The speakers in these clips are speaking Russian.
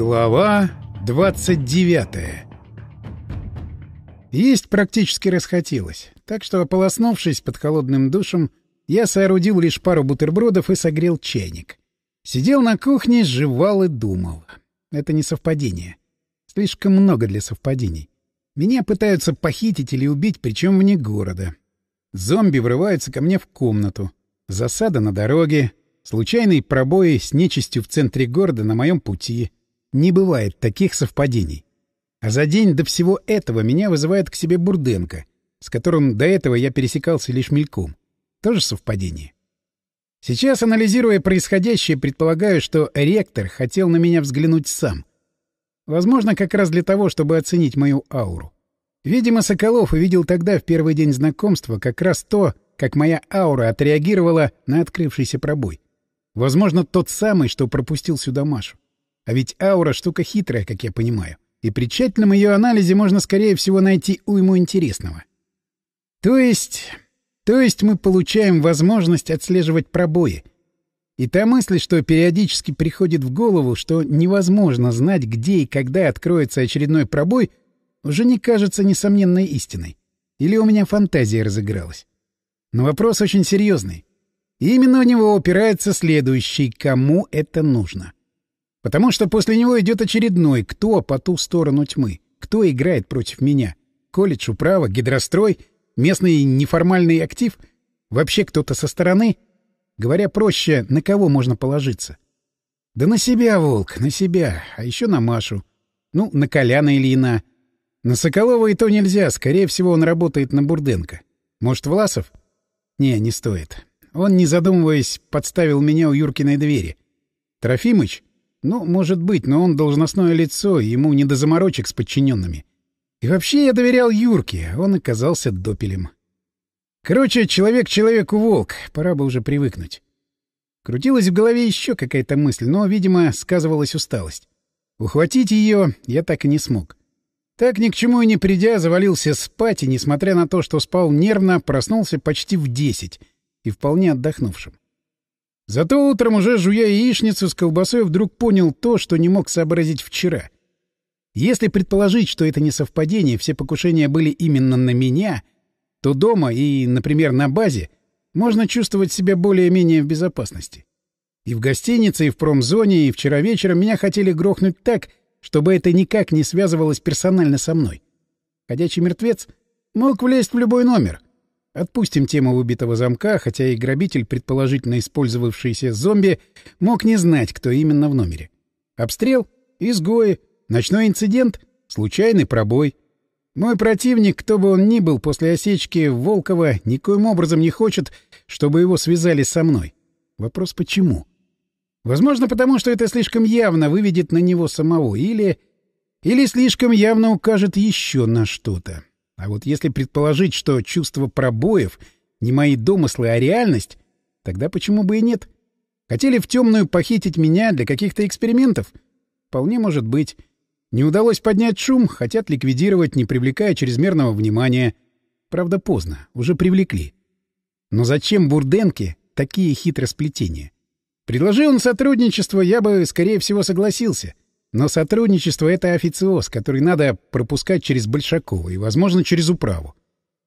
Глава 29 Есть практически расхотелось, так что, ополоснувшись под холодным душем, я соорудил лишь пару бутербродов и согрел чайник. Сидел на кухне, жевал и думал. Это не совпадение. Слишком много для совпадений. Меня пытаются похитить или убить, причем вне города. Зомби врываются ко мне в комнату. Засада на дороге. Случайный пробой с нечистью в центре города на моем пути. Не бывает таких совпадений. А за день до всего этого меня вызывает к себе Бурденко, с которым до этого я пересекался лишь мельком. Тоже совпадение. Сейчас, анализируя происходящее, предполагаю, что ректор хотел на меня взглянуть сам. Возможно, как раз для того, чтобы оценить мою ауру. Видимо, Соколов увидел тогда, в первый день знакомства, как раз то, как моя аура отреагировала на открывшийся пробой. Возможно, тот самый, что пропустил сюда Машу. А ведь аура — штука хитрая, как я понимаю. И при тщательном ее анализе можно, скорее всего, найти уйму интересного. То есть... То есть мы получаем возможность отслеживать пробои. И та мысль, что периодически приходит в голову, что невозможно знать, где и когда откроется очередной пробой, уже не кажется несомненной истиной. Или у меня фантазия разыгралась. Но вопрос очень серьезный. И именно у него упирается следующий, кому это нужно. Потому что после него идет очередной, кто по ту сторону тьмы, кто играет против меня. Колледж, управа, гидрострой, местный неформальный актив, вообще кто-то со стороны. Говоря проще, на кого можно положиться? Да на себя, Волк, на себя, а еще на Машу. Ну, на Коляна Ильина. На Соколова и то нельзя, скорее всего, он работает на Бурденко. Может, Власов? Не, не стоит. Он, не задумываясь, подставил меня у Юркиной двери. Трофимыч? Ну, может быть, но он должностное лицо, ему не до заморочек с подчиненными. И вообще я доверял Юрке, он оказался допелем. Короче, человек человеку волк, пора бы уже привыкнуть. Крутилась в голове еще какая-то мысль, но, видимо, сказывалась усталость. Ухватить ее я так и не смог. Так ни к чему и не придя, завалился спать, и, несмотря на то, что спал нервно, проснулся почти в десять и вполне отдохнувшим. Зато утром, уже жуя яичницу с колбасой, вдруг понял то, что не мог сообразить вчера. Если предположить, что это не совпадение, все покушения были именно на меня, то дома и, например, на базе можно чувствовать себя более-менее в безопасности. И в гостинице, и в промзоне, и вчера вечером меня хотели грохнуть так, чтобы это никак не связывалось персонально со мной. Ходячий мертвец мог влезть в любой номер — Отпустим тему убитого замка, хотя и грабитель, предположительно использовавшийся зомби, мог не знать, кто именно в номере. Обстрел, изгои, ночной инцидент, случайный пробой. Мой противник, кто бы он ни был после осечки Волкова, никоим образом не хочет, чтобы его связали со мной. Вопрос почему? Возможно, потому что это слишком явно выведет на него самого, или... или слишком явно укажет еще на что-то. А вот если предположить, что чувство пробоев не мои домыслы, а реальность, тогда почему бы и нет? Хотели в темную похитить меня для каких-то экспериментов? Вполне может быть. Не удалось поднять шум, хотят ликвидировать, не привлекая чрезмерного внимания. Правда, поздно, уже привлекли. Но зачем Бурденке такие хитросплетения? Предложи он сотрудничество, я бы, скорее всего, согласился. Но сотрудничество — это официоз, который надо пропускать через Большакова и, возможно, через управу.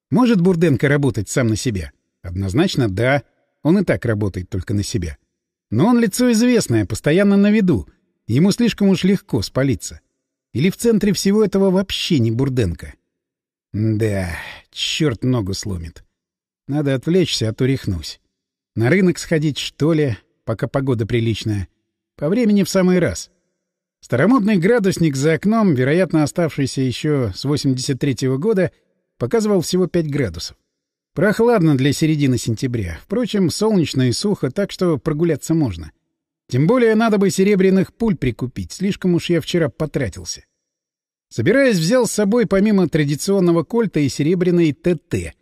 Может Бурденко работать сам на себя? Однозначно, да. Он и так работает только на себя. Но он лицо известное, постоянно на виду. Ему слишком уж легко спалиться. Или в центре всего этого вообще не Бурденко? Да, черт ногу сломит. Надо отвлечься, а то рехнусь. На рынок сходить, что ли, пока погода приличная. По времени в самый раз. Старомодный градусник за окном, вероятно, оставшийся еще с 83-го года, показывал всего 5 градусов. Прохладно для середины сентября. Впрочем, солнечно и сухо, так что прогуляться можно. Тем более надо бы серебряных пуль прикупить, слишком уж я вчера потратился. Собираясь, взял с собой помимо традиционного кольта и серебряный ТТ.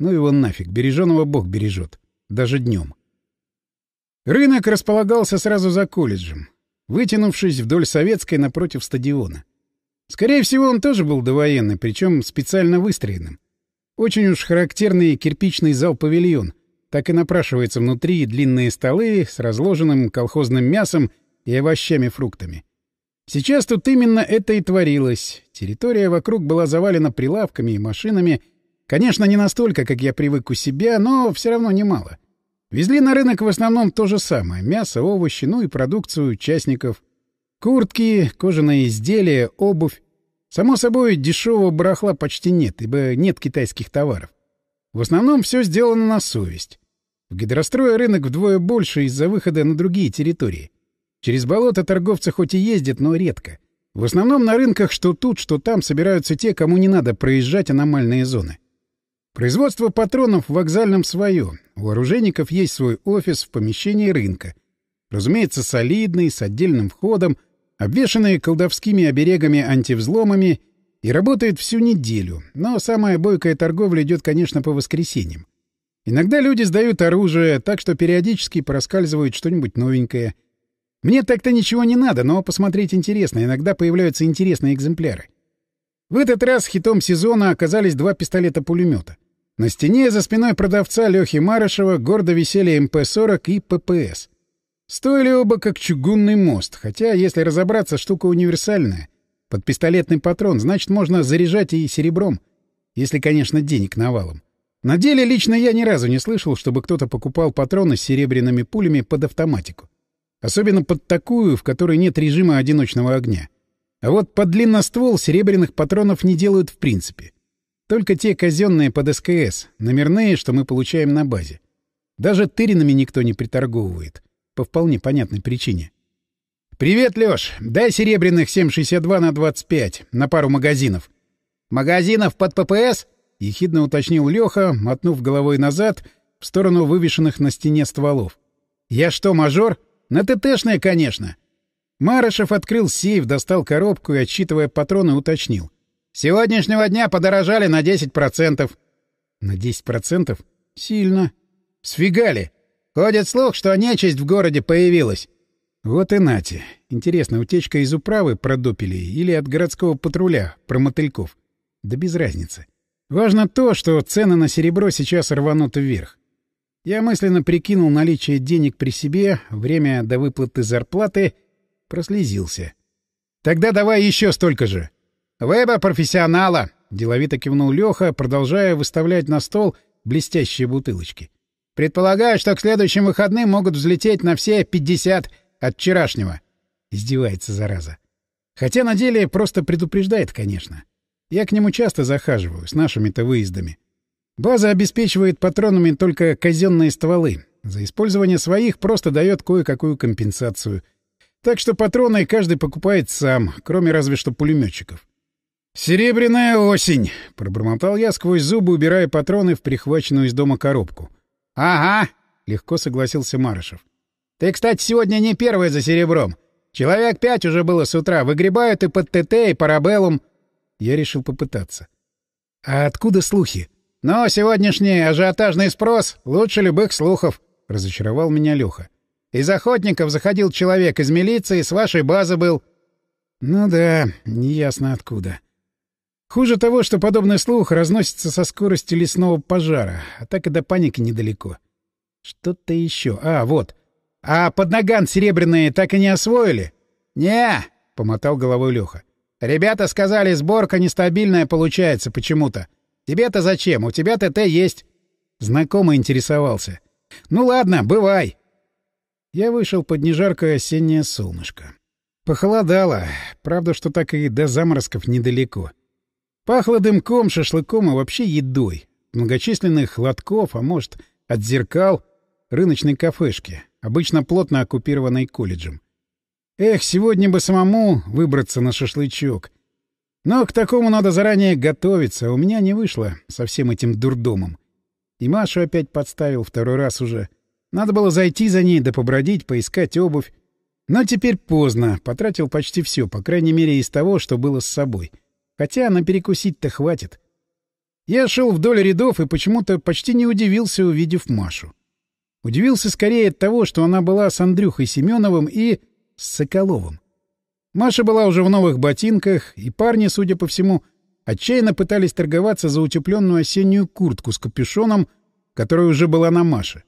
Ну его нафиг, береженого бог бережет. Даже днем. Рынок располагался сразу за колледжем вытянувшись вдоль Советской напротив стадиона. Скорее всего, он тоже был довоенный, причем специально выстроенным. Очень уж характерный кирпичный зал-павильон. Так и напрашивается внутри длинные столы с разложенным колхозным мясом и овощами-фруктами. Сейчас тут именно это и творилось. Территория вокруг была завалена прилавками и машинами. Конечно, не настолько, как я привык у себя, но все равно немало. Везли на рынок в основном то же самое — мясо, овощи, ну и продукцию участников. Куртки, кожаные изделия, обувь. Само собой, дешевого барахла почти нет, ибо нет китайских товаров. В основном все сделано на совесть. В гидрострое рынок вдвое больше из-за выхода на другие территории. Через болото торговцы хоть и ездят, но редко. В основном на рынках что тут, что там собираются те, кому не надо проезжать аномальные зоны. Производство патронов в вокзальном свое. У оружейников есть свой офис в помещении рынка. Разумеется, солидный, с отдельным входом, обвешанный колдовскими оберегами-антивзломами и работает всю неделю. Но самая бойкая торговля идет, конечно, по воскресеньям. Иногда люди сдают оружие, так что периодически проскальзывают что-нибудь новенькое — мне так-то ничего не надо, но посмотреть интересно. Иногда появляются интересные экземпляры. В этот раз хитом сезона оказались два пистолета-пулемета. На стене за спиной продавца Лёхи Марышева гордо висели МП-40 и ППС. Стоили оба как чугунный мост, хотя, если разобраться, штука универсальная. Под пистолетный патрон, значит, можно заряжать и серебром. Если, конечно, денег навалом. На деле лично я ни разу не слышал, чтобы кто-то покупал патроны с серебряными пулями под автоматику. Особенно под такую, в которой нет режима одиночного огня. А вот под длинноствол серебряных патронов не делают в принципе. Только те казенные под СКС, номерные, что мы получаем на базе. Даже тыринами никто не приторговывает. По вполне понятной причине. «Привет, Лёш! Дай серебряных 7,62 на 25, на пару магазинов». «Магазинов под ППС?» — ехидно уточнил Лёха, мотнув головой назад в сторону вывешенных на стене стволов. «Я что, мажор?» На ТТшное, конечно. Марышев открыл сейф, достал коробку и, отсчитывая патроны, уточнил. Сегодняшнего дня подорожали на 10%. На 10%? Сильно. Сфигали. Ходит слух, что нечисть в городе появилась. Вот и нате. Интересно, утечка из управы продупили или от городского патруля про мотыльков? Да без разницы. Важно то, что цены на серебро сейчас рванут вверх. Я мысленно прикинул наличие денег при себе, время до выплаты зарплаты, прослезился. «Тогда давай еще столько же!» «Выбор профессионала!» — деловито кивнул Леха, продолжая выставлять на стол блестящие бутылочки. «Предполагаю, что к следующим выходным могут взлететь на все пятьдесят от вчерашнего». Издевается, зараза. Хотя на деле просто предупреждает, конечно. Я к нему часто захаживаю, с нашими-то выездами. База обеспечивает патронами только казенные стволы. За использование своих просто дает кое-какую компенсацию. Так что патроны каждый покупает сам, кроме разве что пулеметчиков. «Серебряная осень!» — пробормотал я сквозь зубы, убирая патроны в прихваченную из дома коробку. «Ага!» — легко согласился Марышев. «Ты, кстати, сегодня не первый за серебром. Человек пять уже было с утра. Выгребают и под ТТ, и парабеллум». Я решил попытаться. «А откуда слухи?» Но сегодняшний ажиотажный спрос лучше любых слухов, — разочаровал меня Леха. Из охотников заходил человек из милиции, с вашей базы был. Ну да, неясно откуда. Хуже того, что подобный слух разносится со скоростью лесного пожара, а так и до паники недалеко. Что-то еще. А, вот. А под наган серебряные так и не освоили? Не, помотал головой Леха. Ребята сказали, сборка нестабильная получается почему-то. Тебе-то зачем? У тебя ТТ есть. Знакомый интересовался. Ну ладно, бывай. Я вышел под нежаркое осеннее солнышко. Похолодало. Правда, что так и до заморозков недалеко. Пахло дымком, шашлыком и вообще едой. Многочисленных лотков, а может, от зеркал, рыночной кафешки, обычно плотно оккупированной колледжем. Эх, сегодня бы самому выбраться на шашлычок — но к такому надо заранее готовиться, а у меня не вышло со всем этим дурдомом. И Машу опять подставил второй раз уже. Надо было зайти за ней, да побродить, поискать обувь. Но теперь поздно, потратил почти все, по крайней мере, из того, что было с собой. Хотя на перекусить-то хватит. Я шел вдоль рядов и почему-то почти не удивился, увидев Машу. Удивился скорее от того, что она была с Андрюхой Семеновым и с Соколовым. Маша была уже в новых ботинках, и парни, судя по всему, отчаянно пытались торговаться за утепленную осеннюю куртку с капюшоном, которая уже была на Маше.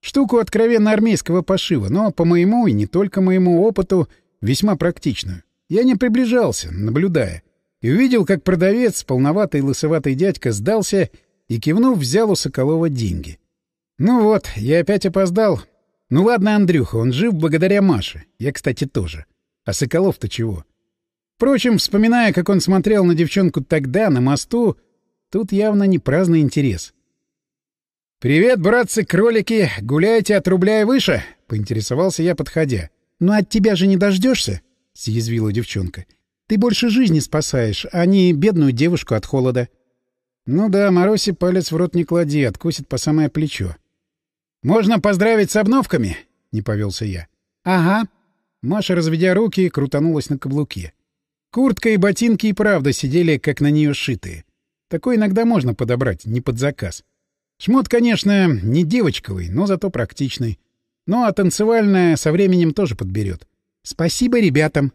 Штуку откровенно армейского пошива, но, по моему и не только моему опыту, весьма практичную. Я не приближался, наблюдая, и увидел, как продавец, полноватый лысоватый дядька, сдался и, кивнув, взял у Соколова деньги. Ну вот, я опять опоздал. Ну ладно, Андрюха, он жив благодаря Маше. Я, кстати, тоже. А Соколов-то чего? Впрочем, вспоминая, как он смотрел на девчонку тогда, на мосту, тут явно не праздный интерес. «Привет, братцы-кролики! Гуляете от рубля и выше?» — поинтересовался я, подходя. «Ну от тебя же не дождешься? съязвила девчонка. «Ты больше жизни спасаешь, а не бедную девушку от холода». «Ну да, Маросе палец в рот не клади, откусит по самое плечо». «Можно поздравить с обновками?» — не повелся я. «Ага». Маша, разведя руки, крутанулась на каблуке. Куртка и ботинки и правда сидели, как на нее сшитые. Такой иногда можно подобрать, не под заказ. Шмот, конечно, не девочковый, но зато практичный. Ну а танцевальная со временем тоже подберет. Спасибо ребятам.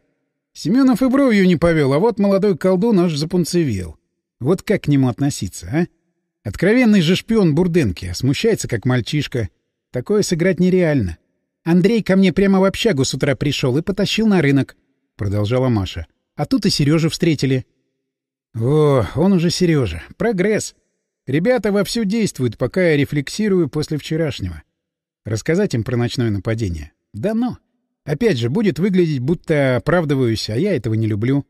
Семенов и бровью не повел, а вот молодой колдун аж запунцевел. Вот как к нему относиться, а? Откровенный же шпион Бурденки, а смущается как мальчишка. Такое сыграть нереально. Андрей ко мне прямо в общагу с утра пришел и потащил на рынок, — продолжала Маша. А тут и Сережу встретили. О, он уже Сережа. Прогресс. Ребята вовсю действуют, пока я рефлексирую после вчерашнего. Рассказать им про ночное нападение? Да ну. Опять же, будет выглядеть, будто оправдываюсь, а я этого не люблю.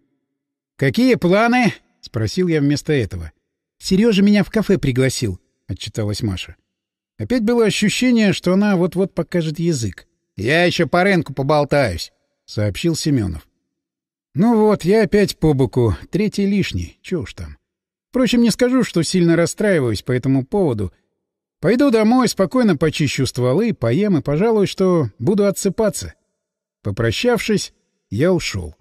«Какие планы?» — спросил я вместо этого. «Сережа меня в кафе пригласил», — отчиталась Маша. Опять было ощущение, что она вот-вот покажет язык. «Я еще по рынку поболтаюсь», — сообщил Семенов. «Ну вот, я опять по боку. Третий лишний. Чё уж там. Впрочем, не скажу, что сильно расстраиваюсь по этому поводу. Пойду домой, спокойно почищу стволы, поем и, пожалуй, что буду отсыпаться. Попрощавшись, я ушел.